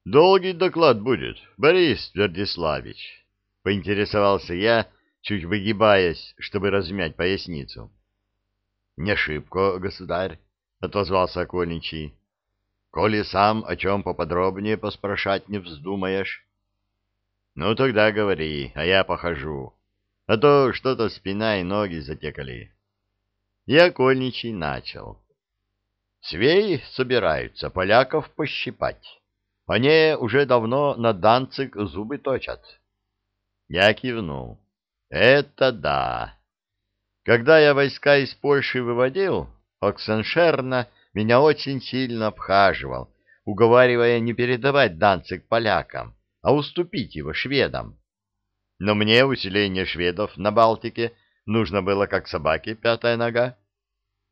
— Долгий доклад будет, Борис Твердиславич, — поинтересовался я, чуть выгибаясь, чтобы размять поясницу. — Не шибко, государь, — отозвался окольничий. — Коли сам о чем поподробнее поспрашать не вздумаешь. — Ну, тогда говори, а я похожу, а то что-то спина и ноги затекали. И окольничий начал. Свеи собираются поляков пощипать. Они уже давно на Данцик зубы точат. Я кивнул. Это да. Когда я войска из Польши выводил, Оксеншерна меня очень сильно обхаживал, уговаривая не передавать Данцик полякам, а уступить его шведам. Но мне усиление шведов на Балтике нужно было как собаке пятая нога.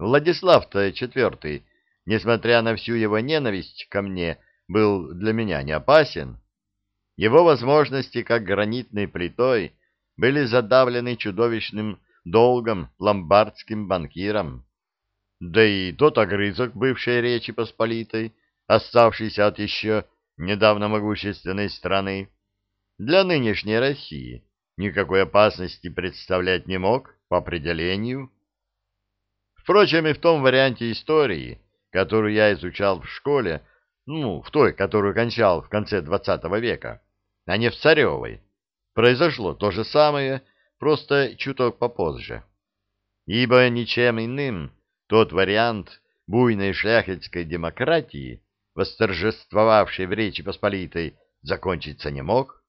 Владислав-то четвертый, несмотря на всю его ненависть ко мне, был для меня не опасен. Его возможности, как гранитной плитой, были задавлены чудовищным долгом ломбардским банкирам. Да и тот огрызок бывшей Речи Посполитой, оставшийся от еще недавно могущественной страны, для нынешней России никакой опасности представлять не мог по определению. Впрочем, и в том варианте истории, которую я изучал в школе, ну, в той, которую кончал в конце XX века, а не в Царевой, произошло то же самое, просто чуток попозже. Ибо ничем иным тот вариант буйной шляхетской демократии, восторжествовавшей в Речи Посполитой, закончиться не мог.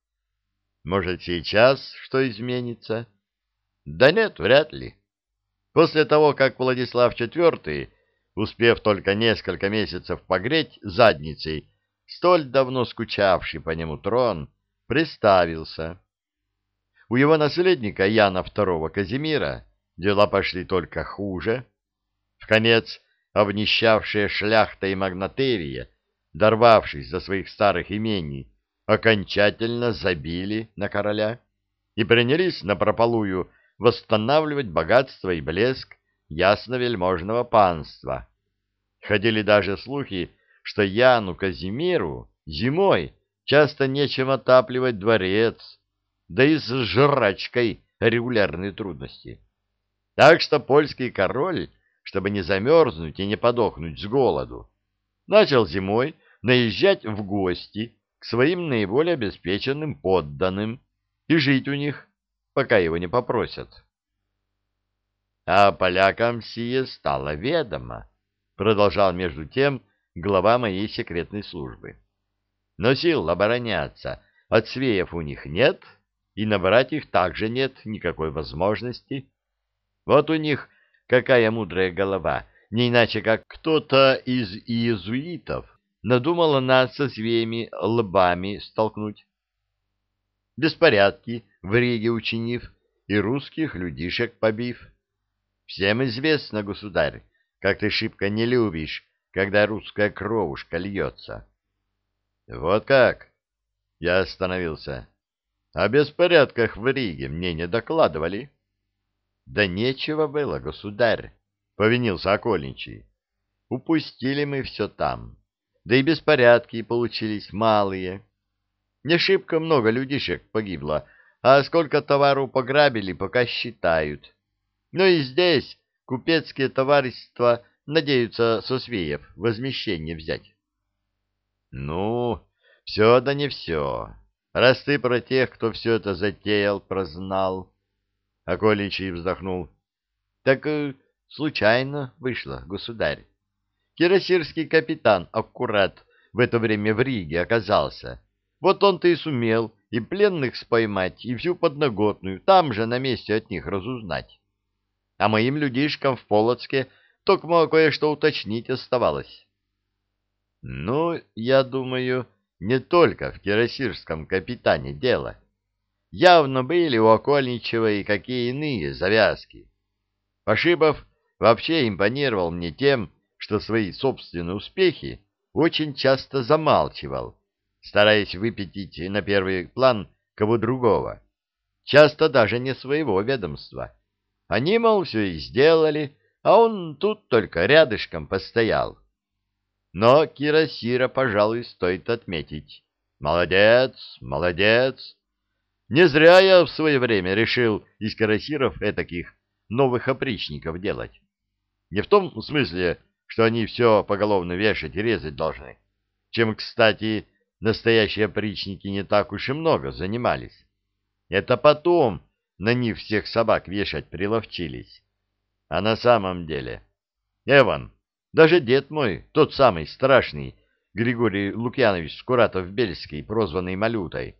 Может, сейчас что изменится? Да нет, вряд ли. После того, как Владислав IV, успев только несколько месяцев погреть задницей, столь давно скучавший по нему трон, приставился. У его наследника Яна II Казимира дела пошли только хуже, в конец обнищавшая шляхта и магнатерия, дорвавшись до своих старых имений, окончательно забили на короля и принялись напропалую восстанавливать богатство и блеск ясновельможного панства. Ходили даже слухи, что Яну Казимиру зимой часто нечем отапливать дворец, да и с жрачкой регулярные трудности. Так что польский король чтобы не замерзнуть и не подохнуть с голоду, начал зимой наезжать в гости к своим наиболее обеспеченным подданным и жить у них, пока его не попросят. А полякам сие стало ведомо, продолжал между тем глава моей секретной службы. Но сил обороняться от свеев у них нет, и набрать их также нет никакой возможности. Вот у них Какая мудрая голова, не иначе как кто-то из иезуитов надумала нас со своими лбами столкнуть. Беспорядки в Риге учинив и русских людишек побив. Всем известно, государь, как ты шибко не любишь, когда русская кровушка льется. Вот как? Я остановился. О беспорядках в Риге мне не докладывали. Да нечего было, государь, — повинился окольничий. Упустили мы все там, да и беспорядки получились малые. Не шибко много людишек погибло, а сколько товару пограбили, пока считают. Но и здесь купецкие товарищества надеются со свеев возмещение взять. Ну, все да не все. Раз ты про тех, кто все это затеял, прознал, Околичий вздохнул. — Так э, случайно вышло, государь. Кирасирский капитан аккурат в это время в Риге оказался. Вот он-то и сумел и пленных споймать, и всю подноготную там же на месте от них разузнать. А моим людишкам в Полоцке только кое-что уточнить оставалось. — Ну, я думаю, не только в кирасирском капитане дело. — явно были у Окольничева и какие иные завязки. Пошибов вообще импонировал мне тем, что свои собственные успехи очень часто замалчивал, стараясь выпятить на первый план кого другого, часто даже не своего ведомства. Они, мол, все и сделали, а он тут только рядышком постоял. Но Кирасира, пожалуй, стоит отметить, Молодец, молодец. Не зря я в свое время решил из карасиров этаких новых опричников делать. Не в том смысле, что они все поголовно вешать и резать должны, чем, кстати, настоящие опричники не так уж и много занимались. Это потом на них всех собак вешать приловчились. А на самом деле... Эван, даже дед мой, тот самый страшный, Григорий Лукьянович Скуратов-Бельский, прозванный Малютой,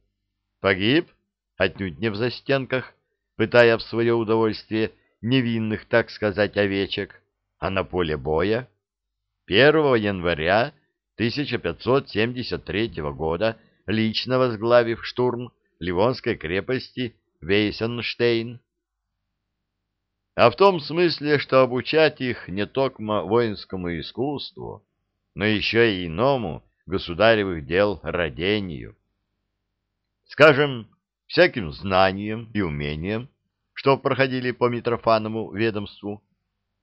погиб отнюдь не в застенках, пытая в свое удовольствие невинных, так сказать, овечек, а на поле боя. 1 января 1573 года, лично возглавив штурм Ливонской крепости Вейсенштейн. А в том смысле, что обучать их не только воинскому искусству, но еще и иному государевых дел родению. Скажем, всяким знанием и умением, что проходили по Митрофанову ведомству.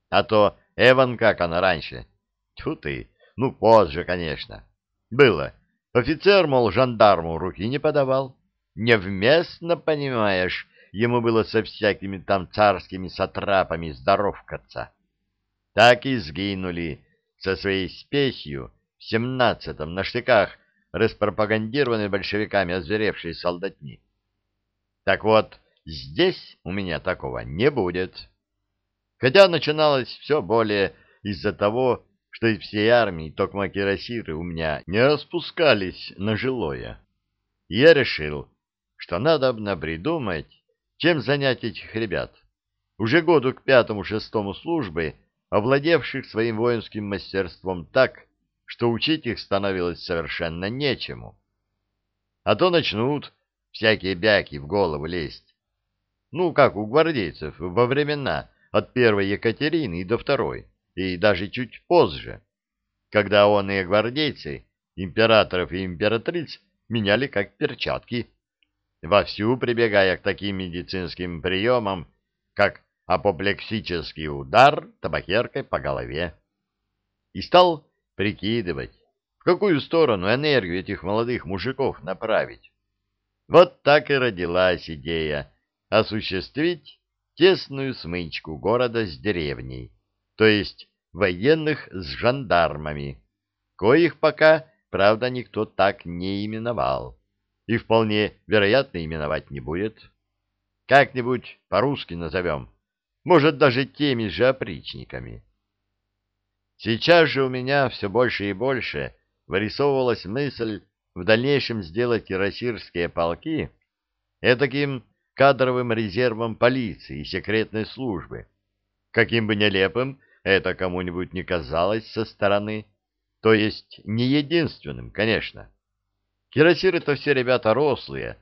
А то Эван, как она раньше. Тьфу ты, ну позже, конечно. Было. Офицер, мол, жандарму руки не подавал. Невместно, понимаешь, ему было со всякими там царскими сатрапами здоровкаться. Так и сгинули со своей спесью в семнадцатом на штыках распропагандированной большевиками озверевшей солдатни. Так вот, здесь у меня такого не будет. Хотя начиналось все более из-за того, что из всей армии токма кирасиры у меня не распускались на жилое. Я решил, что надо придумать, чем занять этих ребят. Уже году к пятому-шестому службы овладевших своим воинским мастерством так, что учить их становилось совершенно нечему. А то начнут всякие бяки в голову лезть. Ну, как у гвардейцев во времена от первой Екатерины до второй, и даже чуть позже, когда он и гвардейцы, императоров и императриц, меняли как перчатки, вовсю прибегая к таким медицинским приемам, как апоплексический удар табакеркой по голове. И стал прикидывать, в какую сторону энергию этих молодых мужиков направить. Вот так и родилась идея осуществить тесную смычку города с деревней, то есть военных с жандармами, коих пока, правда, никто так не именовал, и вполне вероятно именовать не будет. Как-нибудь по-русски назовем может, даже теми же опричниками. Сейчас же у меня все больше и больше вырисовывалась мысль в дальнейшем сделать ирасирские полки этаким кадровым резервом полиции и секретной службы. Каким бы нелепым это кому-нибудь не казалось со стороны, то есть не единственным, конечно. Кирасиры-то все ребята рослые,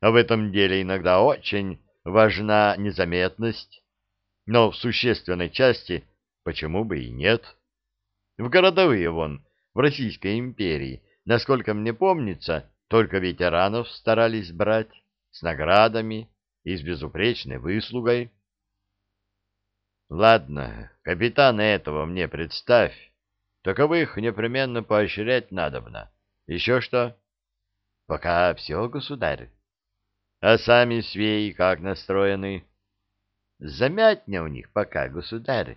а в этом деле иногда очень важна незаметность, но в существенной части почему бы и нет. В городовые вон, в Российской империи, насколько мне помнится, только ветеранов старались брать с наградами и с безупречной выслугой. Ладно, капитана этого мне представь. Таковых непременно поощрять надобно. Еще что? Пока все, государь. А сами свеи как настроены? Замятня у них пока, государь.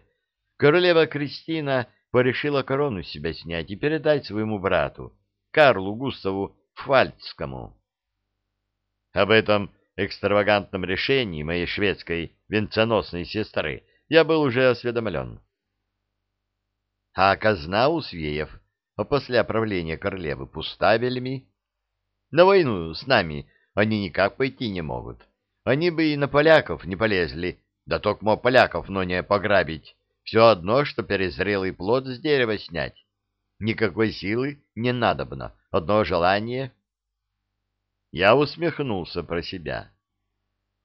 Королева Кристина порешила корону себя снять и передать своему брату, Карлу Густаву Фальцкому. Об этом экстравагантном решении моей шведской венценосной сестры я был уже осведомлен. А казна у свеев, после правления королевы пуста вельми. На войну с нами они никак пойти не могут. Они бы и на поляков не полезли, да токмо поляков, но не пограбить. Все одно, что перезрелый плод с дерева снять. Никакой силы не надобно, одно желание. Я усмехнулся про себя.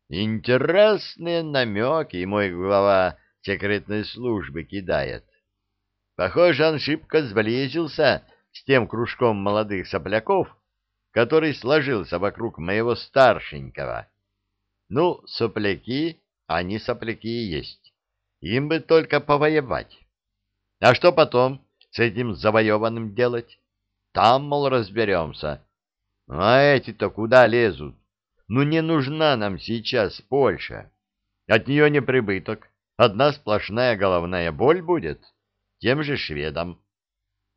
Интересные намеки мой глава секретной службы кидает. Похоже, он шибко сблизился с тем кружком молодых сопляков, который сложился вокруг моего старшенького. Ну, сопляки они сопляки и есть. Им бы только повоевать. А что потом с этим завоеванным делать? Там, мол, разберемся. А эти-то куда лезут? Ну не нужна нам сейчас Польша. От нее не прибыток. Одна сплошная головная боль будет. Тем же шведам.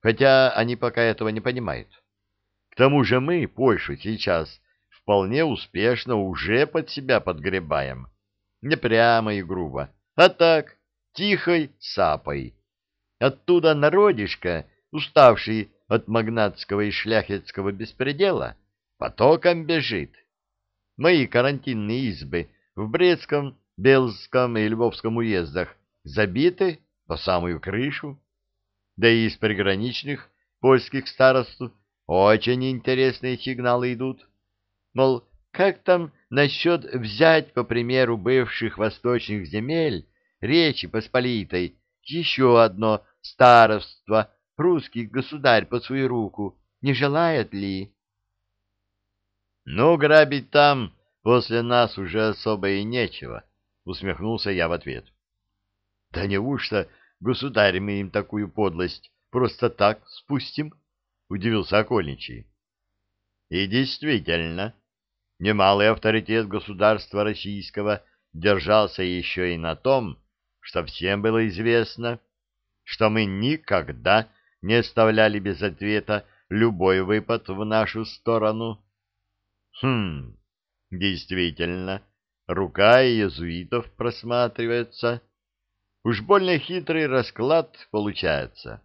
Хотя они пока этого не понимают. Тому же мы Польшу сейчас вполне успешно уже под себя подгребаем. Не прямо и грубо, а так, тихой сапой. Оттуда народишко, уставший от магнатского и шляхетского беспредела, потоком бежит. Мои карантинные избы в Брестском, Белском и Львовском уездах забиты по самую крышу. Да и из приграничных польских староств очень интересные сигналы идут. Мол, как там насчет взять, по примеру бывших восточных земель, Речи Посполитой, еще одно староство, русский государь по свою руку, не желает ли? Ну, грабить там после нас уже особо и нечего, усмехнулся я в ответ. Да неужто, государь, мы им такую подлость просто так спустим? Удивился окольничий. И действительно, немалый авторитет государства российского держался еще и на том, что всем было известно, что мы никогда не оставляли без ответа любой выпад в нашу сторону. Хм, действительно, рука иезуитов просматривается. Уж больно хитрый расклад получается.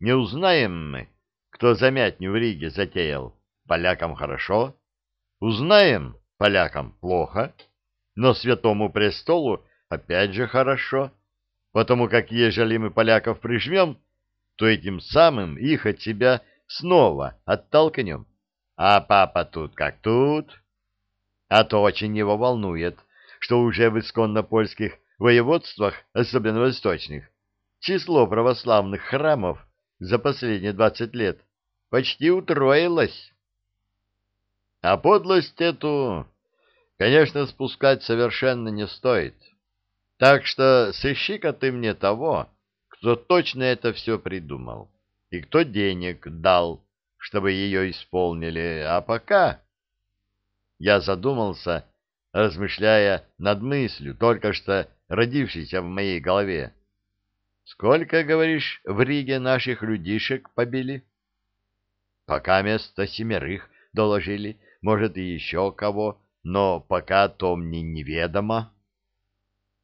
Не узнаем мы, кто замятню в Риге затеял. Полякам хорошо. Узнаем, полякам плохо. Но святому престолу опять же хорошо, потому как ежели мы поляков прижмем, то этим самым их от себя снова оттолкнем. А папа тут как тут. А то очень его волнует, что уже в исконно-польских воеводствах, особенно восточных, число православных храмов за последние двадцать лет почти утроилось. А подлость эту, конечно, спускать совершенно не стоит. Так что сыщи-ка ты мне того, кто точно это все придумал, и кто денег дал, чтобы ее исполнили, а пока... Я задумался, размышляя над мыслью, только что родившейся в моей голове. Сколько, говоришь, в Риге наших людишек побили? Пока место семерых доложили, может, и еще кого, но пока то мне неведомо.